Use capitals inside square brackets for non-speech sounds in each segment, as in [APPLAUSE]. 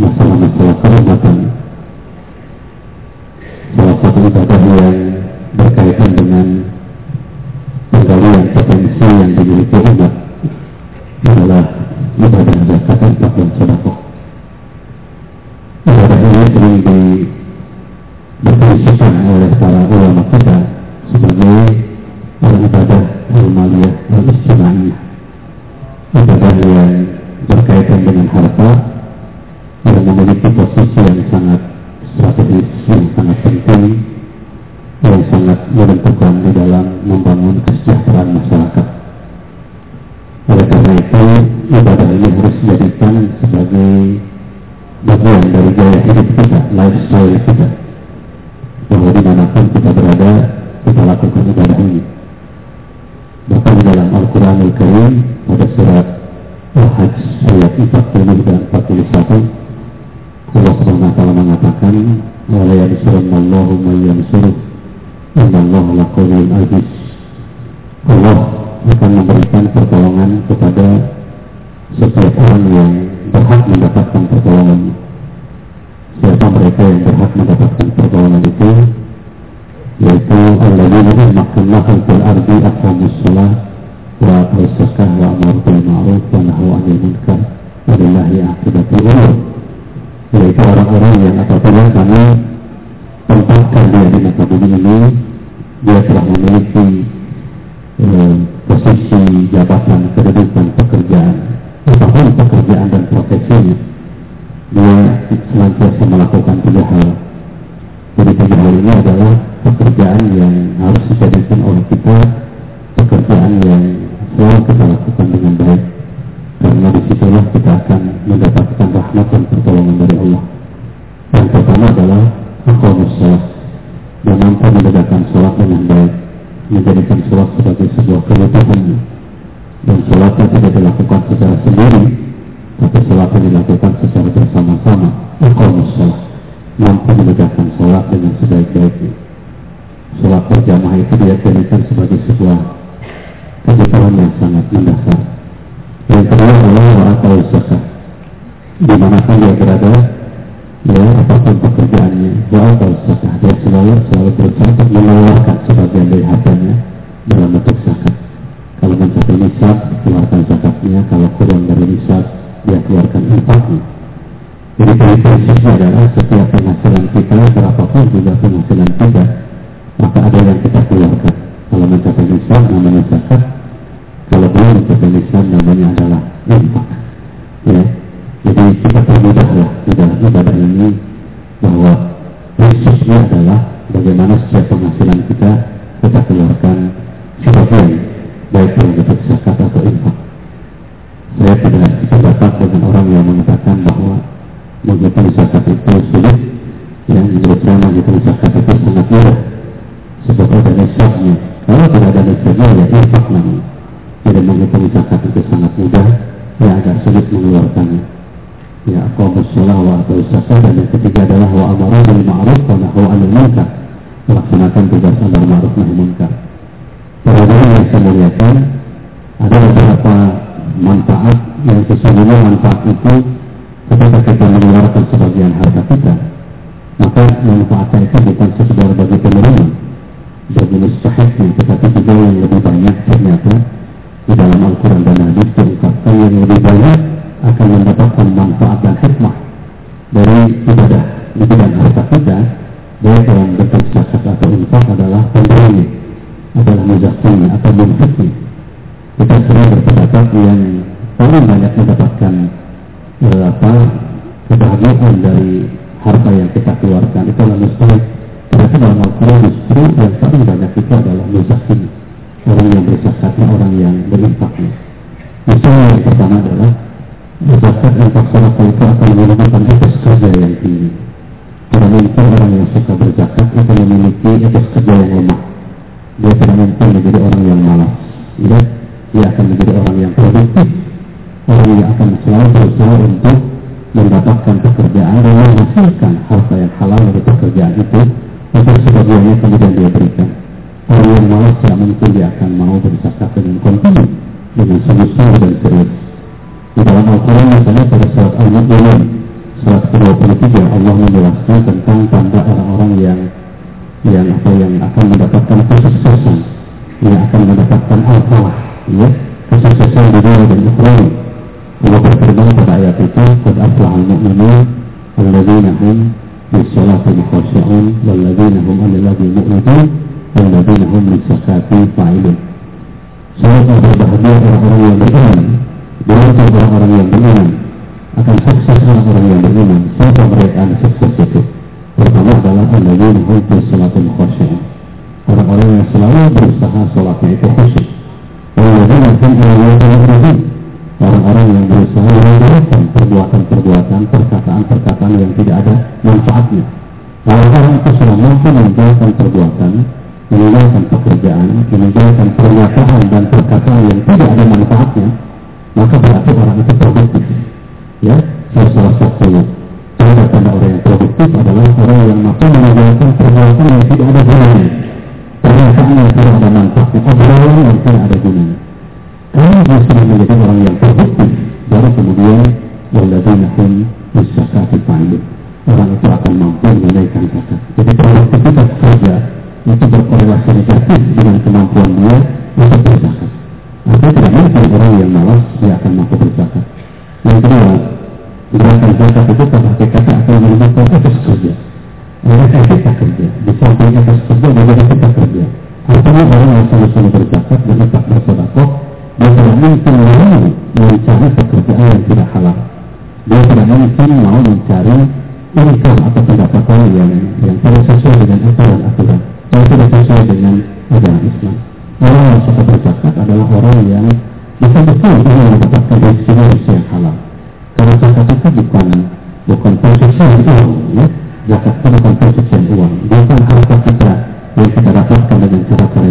một số bil ma'ruf wa nahaw 'anil munkar. Walillahi 'aqibatul umur. Yaitu orang-orang yang apabila kami tempatkan dia di muka bumi ini, dia telah memiliki eh, posisi jabatan, kedudukan, pekerjaan, apa pun pekerjaan dan profesinya, dia senantiasa melakukan tiga hal. Jadi tiga hal ini adalah pekerjaan yang harus dijadikan oleh kita, pekerjaan yang selalu kita lakukan dengan baik. Karena di situlah kita akan mendapatkan rahmat dan pertolongan dari Allah. Yang pertama adalah Aqamus Salat dan mampu menegakkan sholat dengan baik menjadikan sholat berapapun juga penghasilan kita maka ada yang kita keluarkan. Kalau mencapai nisab namanya zakat. Kalau belum mencapai nisab namanya adalah infak ya. Jadi kita permudahlah di dalam ibadah ini bahwa prinsipnya adalah bagaimana setiap penghasilan kita kita keluarkan sebagian baik dalam bentuk zakat atau infak. Saya tidak sependapat dengan orang yang mengatakan bahwa menghitung zakat itu sulit, yang menurut saya menghitung zakat itu sangat mudah. Sebab ada nisabnya. Kalau tidak ada nisabnya, ya infak namanya. Jadi menghitung zakat itu sangat mudah, ya agak sulit mengeluarkannya. Ya, aqamus shalah wa atau zakat dan yang ketiga adalah wa amaru bil ma'ruf wa nahu 'anil munkar. Melaksanakan tugas amar ma'ruf nahi munkar. Para yang saya muliakan, ada beberapa manfaat yang sesungguhnya manfaat itu ketika kita mengeluarkan sebagian harta kita, maka manfaatnya itu bukan sekedar bagi penerima, bagi mustahiknya, tetapi juga yang lebih banyak ternyata di dalam Al-Quran dan Hadis diungkapkan yang lebih banyak akan mendapatkan manfaat dan hikmah dari ibadah. Di bidang harta kita baik dalam bentuk zakat atau infak adalah pemberinya adalah muzakirnya atau munfiknya kita sering berpendapat yang paling banyak mendapatkan eh, apa kebahagiaan dari harta yang kita keluarkan itu adalah mustahil ternyata dalam Al-Quran justru yang paling banyak itu adalah muzakirnya orang yang berzakatnya orang yang berinfaknya misalnya yang pertama adalah Zakat dan faktor itu akan menggunakan etos kerja yang tinggi. Tidak mungkin orang yang suka berzakat itu memiliki etos kerja yang lemah. Dia tidak mungkin menjadi orang yang malas. Ya, dia akan menjadi orang yang produktif. Orang yang akan selalu berusaha untuk mendapatkan pekerjaan dan menghasilkan harta yang halal dari pekerjaan itu untuk sebagiannya kemudian dia berikan. Orang yang malas tidak mungkin dia akan mau berzakat dengan kontinu, dengan sungguh-sungguh dan serius. Di dalam Al-Quran misalnya pada surat Al-Mu'minun surat ke-23 Allah menjelaskan tentang tanda orang-orang yang yang apa yang akan mendapatkan kesuksesan yang akan mendapatkan al-falah ya kesuksesan di dunia dan akhirat Allah berfirman pada ayat itu qad aflahal mu'minun alladzina hum bis-salati khashi'un walladzina hum 'anil lagwi mu'ridun walladzina hum lis-zakati fa'ilun Sungguh berbahagia orang-orang yang beriman Beruntung orang-orang yang beriman akan sukses orang-orang yang beriman. Siapa mereka yang sukses itu? Pertama adalah alladzina hum fi salatin khashi'un. Orang-orang yang selalu berusaha salatnya itu khusyuk. Walladzina hum ila Orang-orang yang yang tidak ada manfaatnya. Kalau orang itu sudah mampu meninggalkan perbuatan, meninggalkan pekerjaan, meninggalkan pernyataan dan perkataan yang tidak ada manfaatnya, maka berarti orang itu produktif. Ya, salah satu tanda-tanda orang yang produktif adalah orang yang mampu meninggalkan perbuatan yang tidak ada gunanya, pernyataan yang tidak ada manfaatnya, obrolan yang tidak ada gunanya. Kalau justru menjadi orang yang produktif, baru kemudian waladina hum bisakati fa'ilun. Orang itu akan mampu menunaikan zakat. Jadi produktivitas kerja itu berkorelasi negatif dengan kemampuan dia untuk berzakat. Artinya tidak mungkin orang yang malas dia akan mampu berzakat. Yang kedua, gerakan zakat itu pada hakikatnya akan melibatkan etos kerja. Mereka kita kerja, di samping etos kerja juga kita kerja. Artinya orang yang selalu berzakat dan tetap bersodakoh, dia tidak mungkin mau mencari pekerjaan yang tidak halal. Dia tidak mungkin mau mencari income atau pendapatan yang yang tidak sesuai dengan aturan-aturan, yang tidak sesuai dengan agama Islam. Orang yang suka berzakat adalah orang yang betul-betul ingin mendapatkan rezeki yang halal. Karena zakat itu bukan bukan pencucian uang, ya. Zakat itu bukan pencucian uang, bukan harta kita yang kita dapatkan dengan cara-cara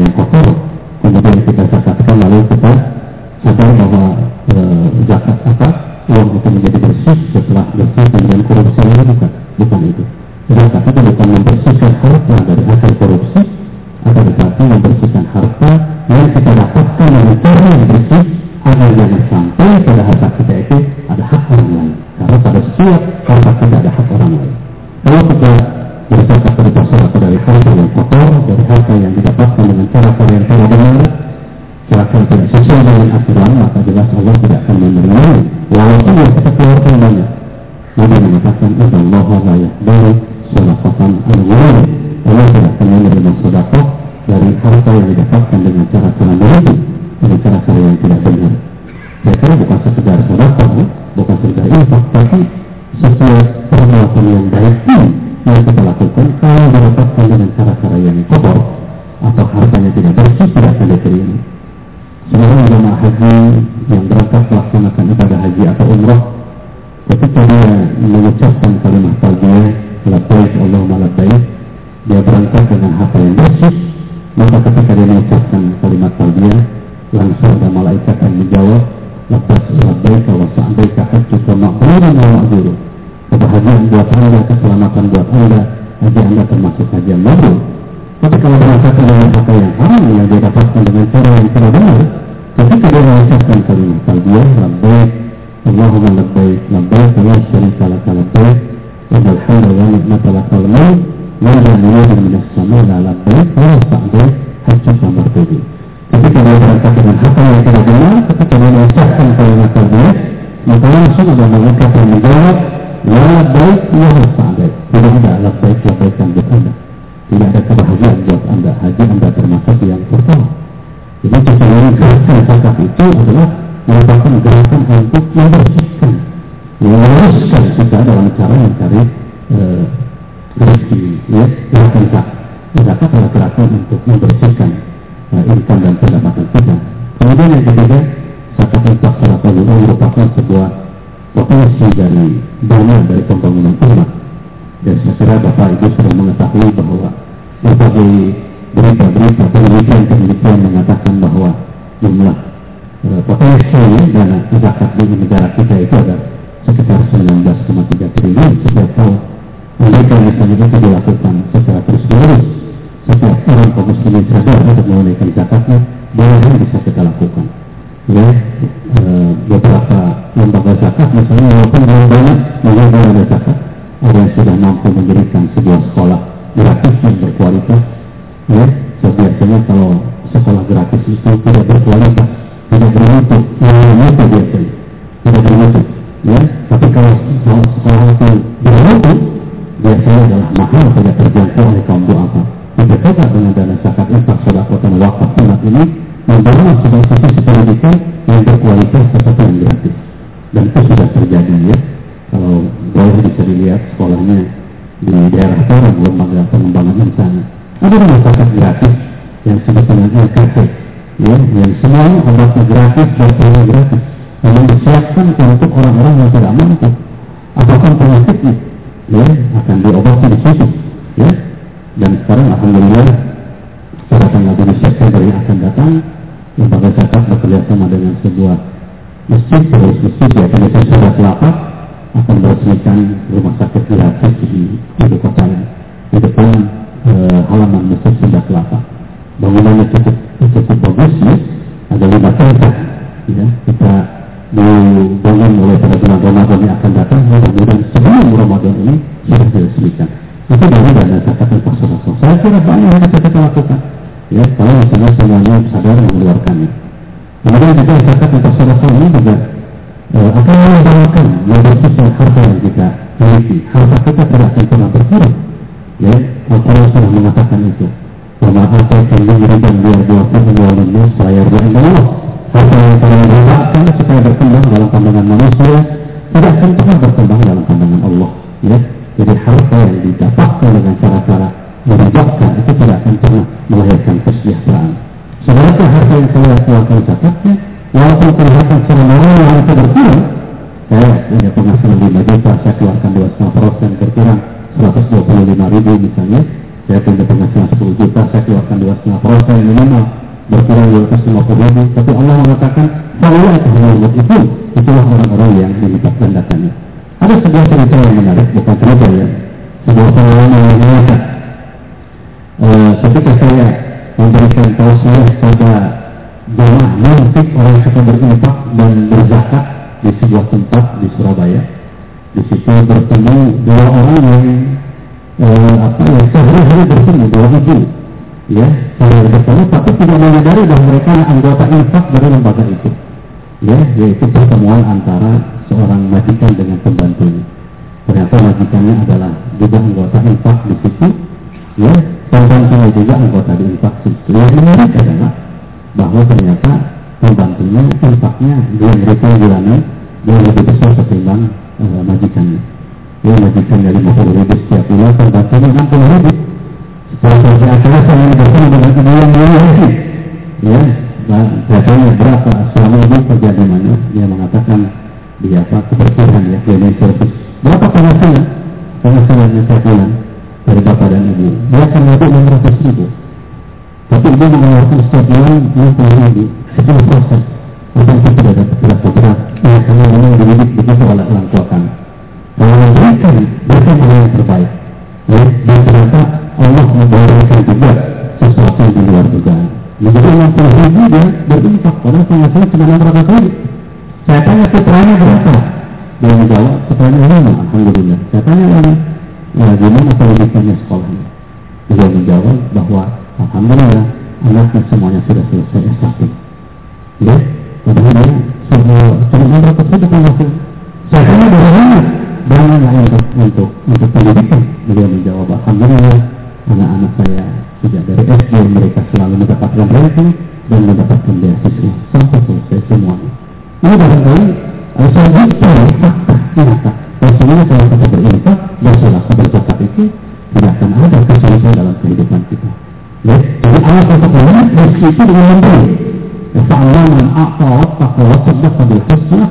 mengatakan Allah la yaqbalu sadaqatan al-ghulul Allah tidak akan menerima sedekah dari harta yang didapatkan dengan cara-cara begitu dengan cara-cara yang tidak benar kira bukan sekedar sedekah bukan sekedar infak tapi setiap perbuatan yang baik yang kita lakukan kalau didapatkan dengan cara-cara yang kotor atau hartanya tidak bersih tidak akan diterima seorang jemaah haji yang berangkat melaksanakan ibadah haji atau umrah ketika dia mengucapkan kalimat talbiyah labbaik Allahumma labbaik dia berangkat dengan hati yang bersih maka ketika dia mengucapkan kalimat talbiyah langsung ada malaikat yang menjawab lepas labbaik wa sa'baik hajjuka ma'burun wa ma'burun kebahagiaan buat anda keselamatan buat anda haji anda termasuk haji yang mabrur tapi kalau berangkat dengan apa yang haram yang dia dapatkan dengan cara yang tidak benar, ketika dia mengucapkan kalimat talbiyah, labbaik, Allahumma labbaik, labbaik, la syarika laka labbaik, innal hamda wa ni'mata lakal mulk, la yuridu min as-sama' la labbaik, wa la sa'baik, hatta tamartudi. Ketika dia berangkat dengan apa yang tidak benar, ketika dia mengucapkan kalimat talbiyah, maka langsung ada malaikat yang menjawab, la labbaik, wa la sa'baik. Tidak ada labbaik, labbaik yang beranda tidak ada kebahagiaan buat anda haji anda termasuk yang pertama jadi sesungguhnya gerakan zakat itu adalah merupakan gerakan untuk membersihkan meluruskan kita dalam cara mencari uh, rezeki ya gerakan zakat zakat adalah gerakan untuk membersihkan uh, income dan pendapatan kita. Kemudian yang ketiga zakat infak salat merupakan sebuah potensi dari dana dari pembangunan umat. Dan saya kira Bapak Ibu sudah mengetahui bahwa berbagai berita-berita penelitian-penelitian mengatakan bahwa jumlah potensi dana zakat di negara kita itu ada sekitar 19,3 triliun setiap tahun. Misalnya itu dilakukan secara terus-menerus. Setiap orang kaum muslimin sadar untuk menunaikan zakatnya, banyak bisa kita lakukan. Ya, e, beberapa lembaga zakat misalnya walaupun belum banyak menjaga zakat, ada yang sudah mampu mendirikan sebuah sekolah gratis yang berkualitas ya so, biasanya kalau sekolah gratis itu tidak berkualitas tidak yang bermutu biasanya tidak bermutu ya. Tapi kalau itu bermutu biasanya adalah mahal tidak terjangkau oleh kaum duafa berbeda dengan dana zakat infak sodako dan wakaf umat ini membangun sebuah institusi pendidikan yang berkualitas seperti yang gratis. Dan itu sudah terjadi ya. Kalau boleh bisa dilihat sekolahnya di daerah Sorong, lembaga pengembangan sana. Ada rumah sakit gratis yang sebetulnya LKP, ya, yang semuanya obatnya gratis, dokternya gratis. Memang disiapkan untuk orang-orang yang tidak mampu. Apa pun penyakitnya, ya akan diobati di situ ya dan sekarang alhamdulillah tanggal 7 September yang akan datang lembaga zakat bekerja sama dengan sebuah masjid terus masjid ya karena saya sudah akan meresmikan rumah sakit gratis di ibu kota di depan eh, halaman masjid sudah kelapa bangunannya cukup cukup bagus ya. Ada lima tingkat ya. Kita dibangun oleh pada bulan Ramadan yang akan datang. Mudah-mudahan sebelum Ramadan ini sudah diresmikan. Itu dari dana zakat dan pasar saya kira banyak yang kita lakukan ya. Kalau misalnya semuanya sadar mengeluarkannya kemudian juga zakat dan pasar ini juga eh, akan mengembangkan membersihkan harta yang kita miliki. Harta kita tidak akan pernah berkurang ya. Allah sudah mengatakan itu Wama ataikum min riban liyarbuakum walimus sayarbu Allah Harta yang kalian letakkan supaya berkembang dalam pandangan manusia tidak akan pernah berkembang dalam pandangan Allah. Ya, jadi harta yang didapatkan dengan cara-cara menyebabkan itu tidak akan pernah melahirkan kesejahteraan. Sebenarnya harta yang saya keluarkan zakatnya, walaupun kelihatan secara yang itu berkurang, saya punya penghasilan 5 juta, saya keluarkan 2,5 persen berkurang 125 ribu misalnya, saya punya penghasilan 10 juta, saya keluarkan 2,5 persen minimal, berkurang 250 ribu, tapi Allah mengatakan, saya itu itulah orang-orang yang dilipat gandakannya. Ada sebuah cerita yang menarik, bukan cerita ya, sebuah pengalaman yang menarik. Uh, ketika saya memberikan tausiah kepada jamaah muntik orang yang berinfak dan berzakat di sebuah tempat di Surabaya. Di situ bertemu dua orang yang uh, apa ya sehari-hari bertemu dua ibu ya saya bertemu tapi tidak menyadari bahwa mereka anggota infak dari lembaga itu. Ya yaitu pertemuan antara seorang majikan dengan pembantunya. Ternyata majikannya adalah juga anggota infak di situ. Ya pembantunya juga anggota di infak situ. Yang menarik adalah bahwa ternyata pembantunya infaknya dia mereka bulanan dia lebih besar ketimbang uh, majikannya majikan dari 50 ribu setiap bulan pembantunya 60 ribu kalau saya akhirnya saya bersama dengan ibu yang lagi ya Biasanya berapa suami ibu kerja di mana? Dia mengatakan di apa kebersihan ya, cleaning service. Berapa penghasilan? Penghasilannya saya bulan dari bapak dan ibu. Dia akan lebih 600 ribu. Tapi ibu mengeluarkan setiap bulan 60 ribu, 10 persen. Itu tidak dapat berat. Ya, karena memang dididik begitu oleh orang tua kami. Memberikan, berikan yang terbaik. Ya, dan ternyata Allah memberikan juga sesuatu di luar dugaan. Menjadi 60 ribu dia berinfak, padahal penghasilan cuma 600 ribu. Saya tanya putranya berapa? Dia menjawab, putranya lima, Alhamdulillah. Saya tanya lagi, ya gimana pendidikannya sekolahnya? Dia menjawab bahwa Alhamdulillah anaknya semuanya sudah selesai S1. Ya, padahal dia cuma 600 ribu penghasilan. Saya tanya dari mana? Dananya untuk untuk untuk pendidikan. Beliau menjawab, Alhamdulillah anak-anak saya sejak dari SD mereka selalu mendapatkan ranking dan mendapatkan beasiswa sampai selesai semuanya. Ini barangkali uh, saya bisa fakta nyata. Bahwasanya kalau kita berinfak dan selasa berzakat itu tidak akan ada kesulitan dalam kehidupan kita. Ya, jadi Allah katakan rezeki itu dengan memberi. Fa'ala man a'ta wattaqa wa saddaqa bil husna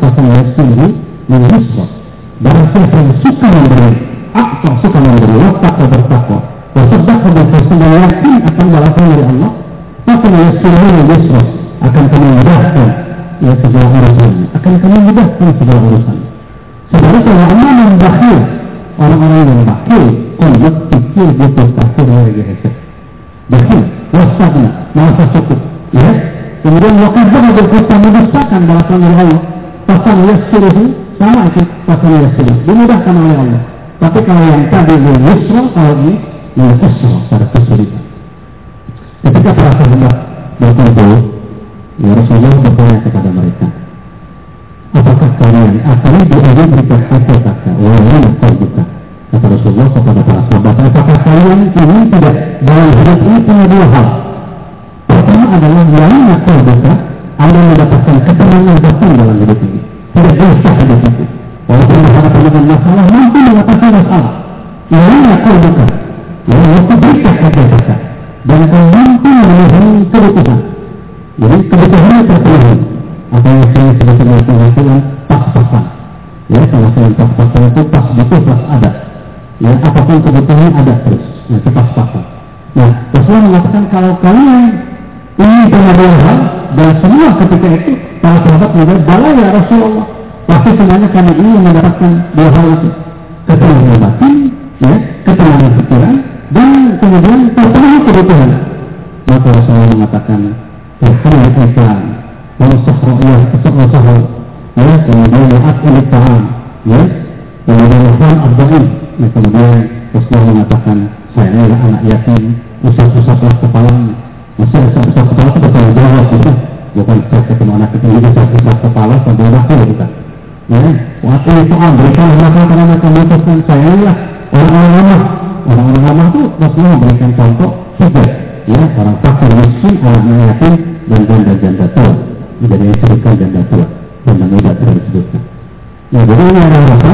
Barang yang suka memberi, a'ta suka memberi, wattaqa bertakwa, bersedekah dan bersedekah yakin akan balasan dari Allah maka yassiruna yusra akan kami mudahkan. Ya segala urusan. Akan kami mudahkan segala urusan. Sebenarnya kalau Allah membakhil orang-orang yang bakhil konjak pikir dia bertakir dari geser bakhil wasabna merasa cukup. Ya? Kemudian wakadzah berkusta medustakan balasan dari Allah. Pasal yassiruhu sama itu pasal yassiruhu dimudahkan oleh Allah tapi kalau yang tadi dia yusra kalau ini mengesah pada kesulitan. Ketika para sahabat berkumpul, ya Rasulullah bertanya kepada mereka, apakah kalian akan diajak berikan hasil kakak, walaupun kalbuka? Kata Rasulullah kepada para sahabat, apakah kalian ini tidak dalam hidup ini punya dua hal? Pertama adalah yang kalbuka, anda mendapatkan ketenangan batin dalam hidup ini. Tidak bisa hidup itu. Walaupun berhadapan dengan masalah, mampu mengatasi masalah. Yang kalbuka, yang waktu berikan kata dan kau mampu memenuhi kebutuhan. Jadi kebutuhannya terpenuhi. Apa yang saya sebut dengan penghasilan pas-pasan. Ya, penghasilan pas-pasan itu pas butuh pas ada. Ya, apa pun kebutuhan ada terus. Nah, kita sepakat. Nah, Rasulullah mengatakan kalau kalian ini hal dan semua ketika itu para sahabat menjawab bala ya Rasulullah. Pasti semuanya kami ingin mendapatkan dua hal itu. Ketenangan batin, ya, ketenangan pikiran, dan kemudian terpenuhi kebutuhan. Maka Rasulullah mengatakan, Tuhan Islam, Wansah Ra'yah, Wansah ya, kemudian Ma'at Ilik Ta'am, ya, kemudian Muhammad Abdul, ya, kemudian Rasulullah mengatakan, saya adalah anak yatim, usah-usahlah kepalanya. Masih usah-usah kepala itu bertanggung jawab, gitu. Bukan saya ketemu anak kecil, usah-usah kepala, sampai waktu, gitu. Ya, waktu itu ah, berikan makan karena memutuskan saya lah orang-orang lemah. Orang-orang lemah itu Rasulullah memberikan contoh tiga. Ya, orang fakir miskin, anak yatim, dan janda-janda tua. Jadi yang disebutkan janda tua, janda muda tidak disebutkan. Nah, jadi ini apa?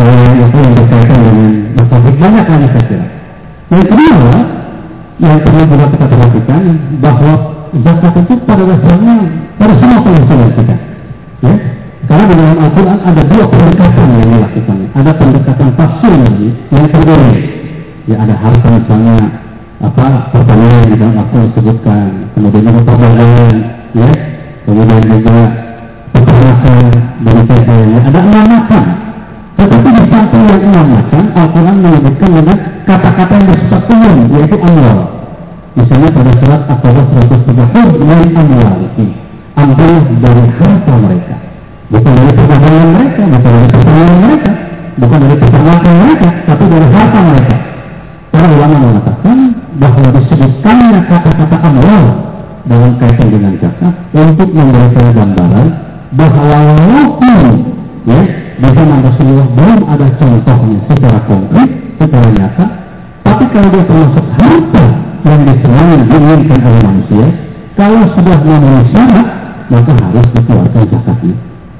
Eh, itu yang berkaitan dengan masalah banyak lagi saya kira. Yang kedua, yang perlu juga kita perhatikan bahwa zakat itu pada dasarnya pada semua penghasilan kita. Ya, karena di dalam Al-Quran ada dua pendekatan yang dilakukan. Ada pendekatan tafsir yang terbeda. Ya ada harta misalnya apa pertanyaan di dalam Al-Quran disebutkan. Kemudian juga perdagangan, ya. Kemudian juga peternakan dan sebagainya. Ada enam macam. Tetapi di samping yang enam macam, Al-Quran menyebutkan dengan kata-kata yang bersifat umum, yaitu amwal. Misalnya pada surat Al-Qadar 130, min amwal. Ambil dari harta mereka bukan dari perdagangan mereka, bukan dari pertanian mereka, bukan dari peternakan mereka, tapi dari harta mereka. Para ulama mengatakan bahwa disebutkannya kata-kata amwal dalam kaitan dengan zakat untuk memberikan gambaran bahwa walaupun ya di zaman Rasulullah belum ada contohnya secara konkret, secara nyata, tapi kalau dia termasuk harta yang disenangi diinginkan oleh manusia, kalau sudah memenuhi syarat, maka harus dikeluarkan zakatnya.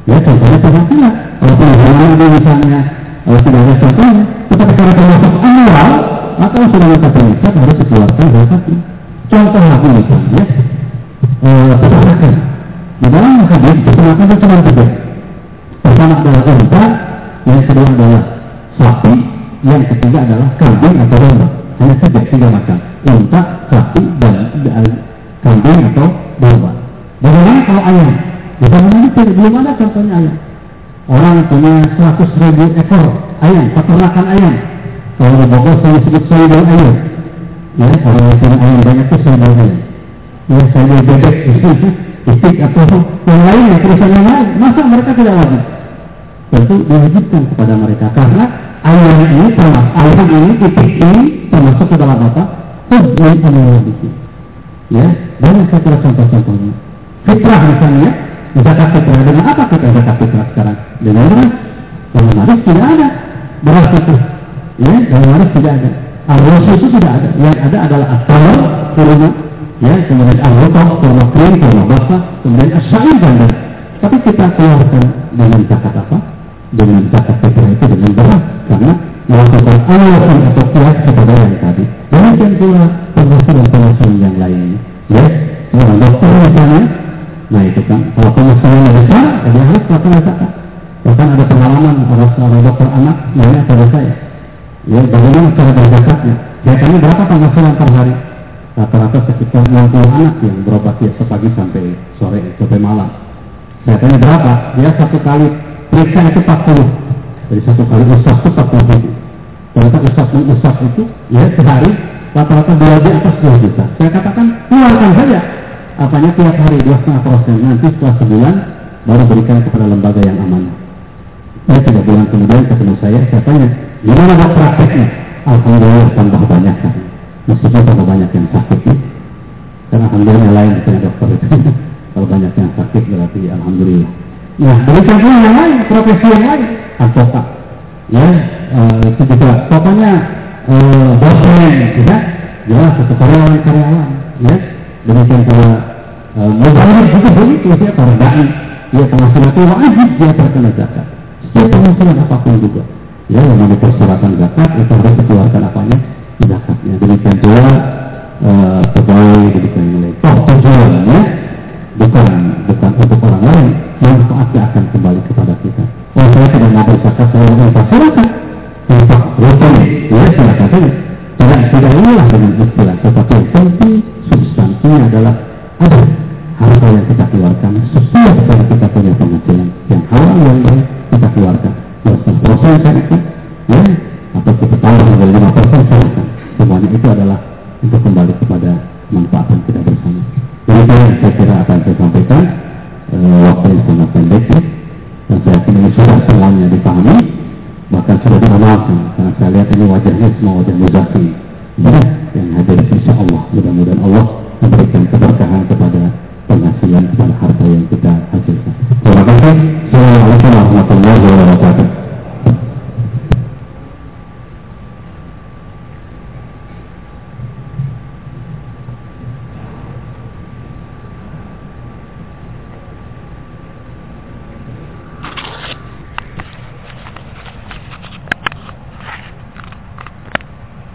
Ya contohnya penghasilan. Kalau penghasilan itu misalnya kalau tidak ada contohnya, tetapi kalau termasuk awal, maka sudah mencapai nisab harus dikeluarkan zakatnya. Contoh lagi misalnya, eh, peternakan. Di dalam hadis peternakan itu cuma tiga. Pertama adalah unta, yang kedua adalah sapi, yang ketiga adalah kambing atau domba. Hanya tiga, tiga macam. Unta, sapi, dan kambing atau domba. Bagaimana kalau ayam? Di zaman belum ada contohnya ayam. Orang punya 100 ribu ekor ayam, peternakan ayam. Kalau di Bogor saya sebut seribu ayam. Ya, orang yang punya ayam banyak itu seribu ayam. Ya, saya bebek, [LAUGHS] itik atau yang lain, ya, perusahaan yang lain. Masa mereka tidak wajib? Tentu diwajibkan kepada mereka karena ayam ini termasuk ayam ini itik ini termasuk ke dalam apa? Tujuan amal Ya, banyak saya kira contoh-contohnya. Fitrah misalnya, zakat fitrah dengan apa kita zakat fitrah sekarang? Dengan beras. Dengan beras tidak ada beras itu. Ya, dengan beras tidak ada. Arus itu tidak ada. Yang ada adalah asal, kurma, ya, kemudian arrokoh, kurma kering, kurma basah, kemudian asyair ganda. Tapi kita keluarkan dengan zakat apa? Dengan zakat fitrah itu dengan beras. Karena melakukan alasan atau kias kepada yang tadi. Demikian pula penghasilan-penghasilan yang lainnya. Ya, seorang dokter misalnya, Nah itu kan, kalau penghasilannya besar, ya dia harus melakukan zakat. Bahkan ada pengalaman ada seorang dokter anak nanya pada saya, ya bagaimana cara berzakatnya? Saya tanya berapa penghasilan per hari? Rata-rata sekitar 60 anak yang berobat ya sepagi sampai sore, sampai malam. Saya tanya berapa? Dia satu kali periksa itu 40. Jadi satu kali usah itu 40 ribu. Ternyata usah usah itu ya sehari rata-rata dua di atas 2 juta. Saya katakan keluarkan saja apanya tiap hari dua setengah persen nanti setelah sebulan baru berikan kepada lembaga yang amanah. Saya tiga bulan kemudian ketemu saya, saya tanya, gimana dok prakteknya? Alhamdulillah tambah banyak kan. Meskipun tambah banyak yang sakit ya. Karena alhamdulillah lain bukan dokter itu. [LAUGHS] Kalau banyak yang sakit berarti alhamdulillah. Nah, berikan pula yang lain, profesi yang lain, advokat. Ya, uh, itu juga. Pokoknya uh, dosen, ya, jelas, itu karyawan-karyawan, ya. Demikian pula Mubalik juga begitu ya para dai. Ya penghasilan itu wajib dia terkena zakat. Setiap penghasilan apa pun juga. Ya yang ada persyaratan zakat itu harus dikeluarkan apanya zakatnya. Demikian pula uh, pegawai demikian nilai. Toh tujuannya bukan bukan untuk orang lain, manfaatnya akan kembali kepada kita. Oh saya tidak mau berzakat, saya mau infak silakan. Infak terus percayalah dengan istilah tetapi yang penting substansinya adalah ada harta yang kita keluarkan setiap kali kita punya penghasilan yang halal yang baik kita keluarkan proses saya ikut ya atau kita tambah menjadi lima persen silakan semuanya itu adalah untuk kembali kepada karena saya lihat ini wajahnya semua wajah muzaki. Ya, yang hadir insya Allah. Mudah-mudahan Allah memberikan keberkahan kepada penghasilan dan harta yang kita hasilkan. Terima kasih. Assalamualaikum warahmatullahi wabarakatuh.